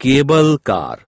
Cable car.